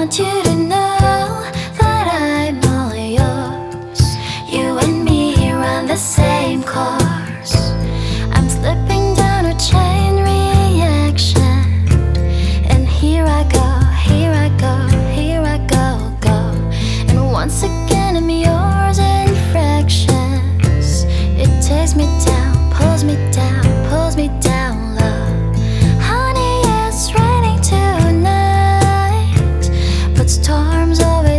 want you to Storms of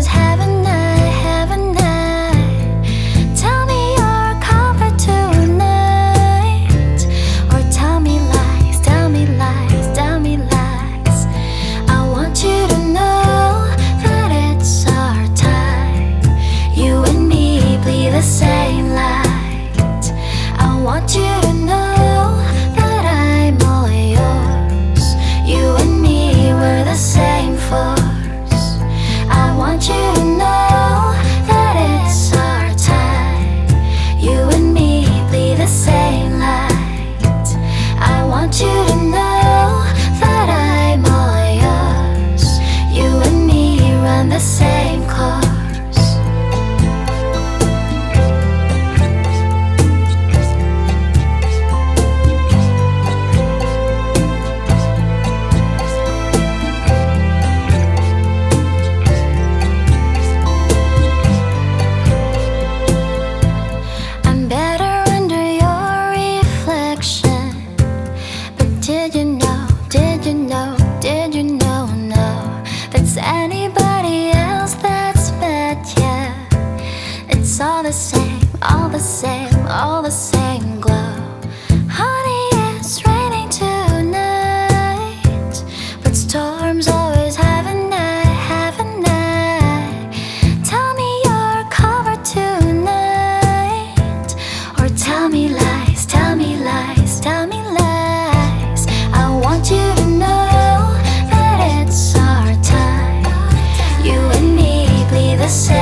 Is anybody else that's bad? Yeah, it's all the same, all the same, all the same. say